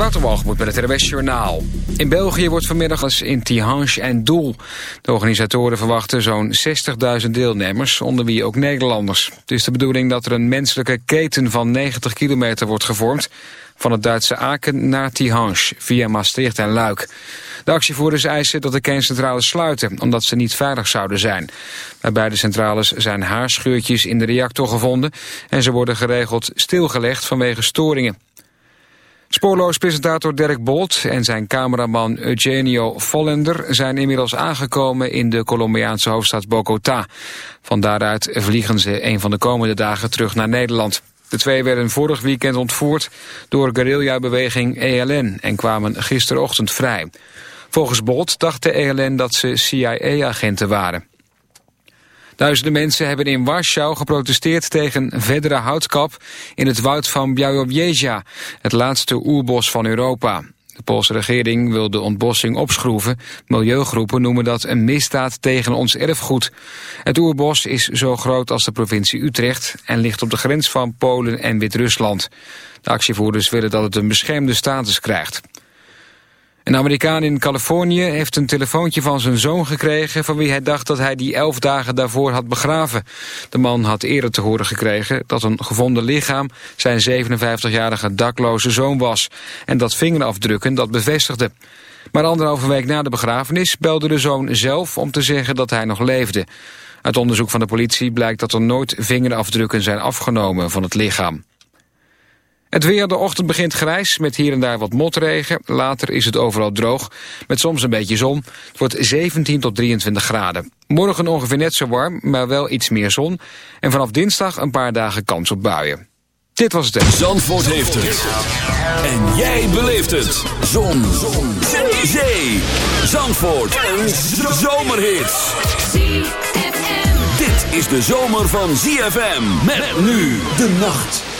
Waterwalgemoed met het RWS Journaal. In België wordt vanmiddag als in Tihange en Doel. De organisatoren verwachten zo'n 60.000 deelnemers, onder wie ook Nederlanders. Het is de bedoeling dat er een menselijke keten van 90 kilometer wordt gevormd... van het Duitse Aken naar Tihange, via Maastricht en Luik. De actievoerders eisen dat de kerncentrales sluiten, omdat ze niet veilig zouden zijn. Bij beide centrales zijn haarscheurtjes in de reactor gevonden... en ze worden geregeld stilgelegd vanwege storingen. Spoorloos presentator Dirk Bolt en zijn cameraman Eugenio Vollender zijn inmiddels aangekomen in de Colombiaanse hoofdstad Bogota. Van daaruit vliegen ze een van de komende dagen terug naar Nederland. De twee werden vorig weekend ontvoerd door guerrilla-beweging ELN en kwamen gisterochtend vrij. Volgens Bolt dacht de ELN dat ze CIA-agenten waren. Duizenden mensen hebben in Warschau geprotesteerd tegen verdere houtkap in het woud van Białowieża, het laatste oerbos van Europa. De Poolse regering wil de ontbossing opschroeven. Milieugroepen noemen dat een misdaad tegen ons erfgoed. Het oerbos is zo groot als de provincie Utrecht en ligt op de grens van Polen en Wit-Rusland. De actievoerders willen dat het een beschermde status krijgt. Een Amerikaan in Californië heeft een telefoontje van zijn zoon gekregen... van wie hij dacht dat hij die elf dagen daarvoor had begraven. De man had eerder te horen gekregen dat een gevonden lichaam... zijn 57-jarige dakloze zoon was. En dat vingerafdrukken dat bevestigde. Maar anderhalve week na de begrafenis belde de zoon zelf... om te zeggen dat hij nog leefde. Uit onderzoek van de politie blijkt dat er nooit vingerafdrukken zijn afgenomen van het lichaam. Het weer, de ochtend begint grijs met hier en daar wat motregen. Later is het overal droog, met soms een beetje zon. Het wordt 17 tot 23 graden. Morgen ongeveer net zo warm, maar wel iets meer zon. En vanaf dinsdag een paar dagen kans op buien. Dit was het. Zandvoort heeft het. En jij beleeft het. Zon. zon. Zee. Zandvoort. Een zomerhit. Dit is de zomer van ZFM. Met nu de nacht.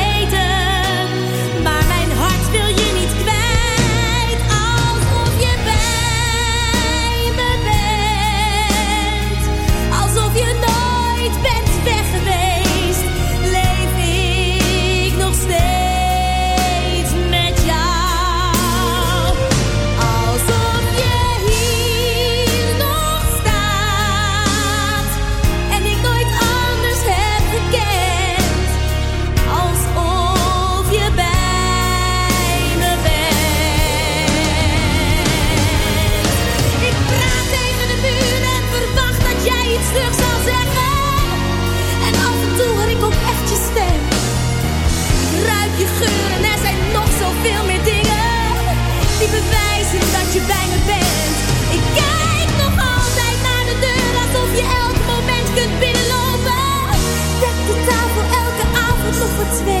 avond nog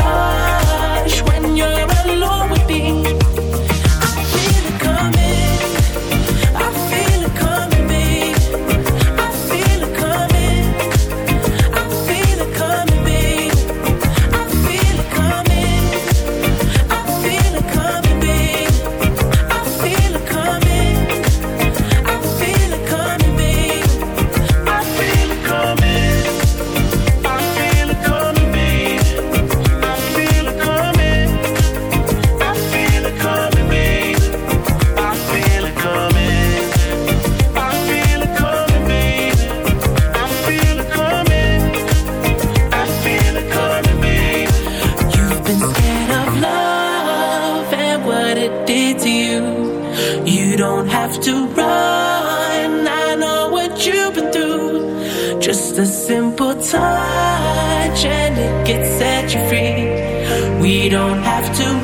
have don't have to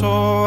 corazón.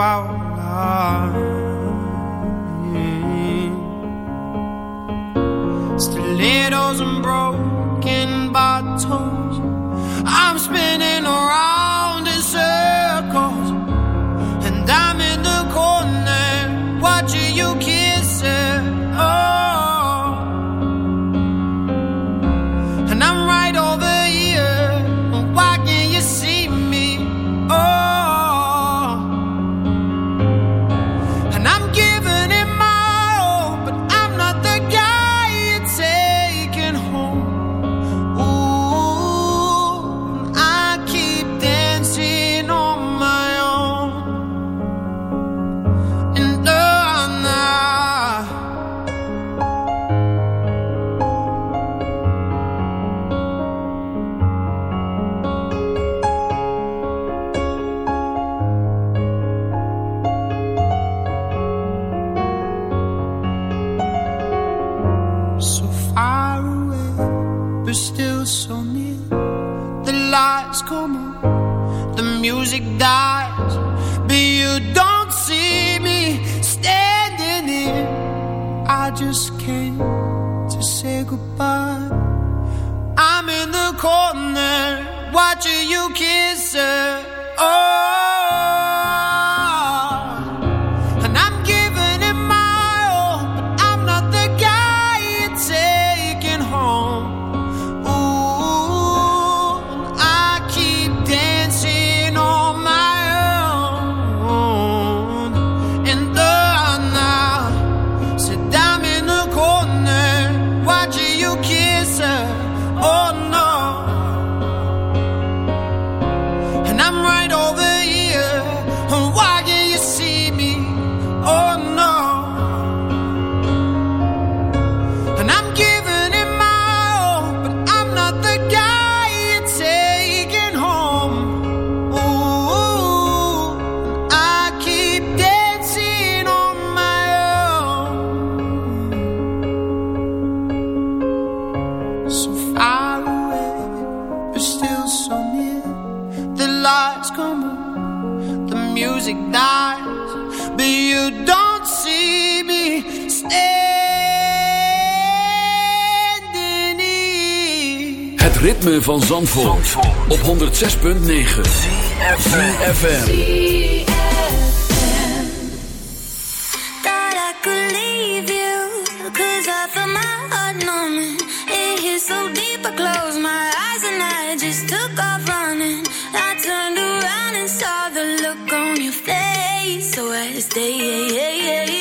So I stay.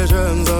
Our visions of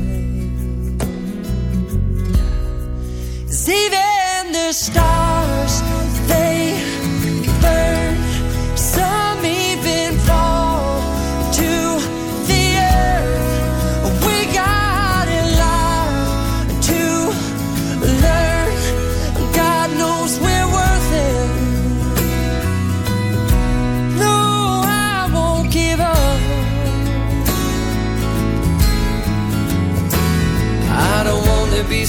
'Cause even the stars,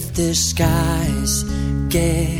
If the skies get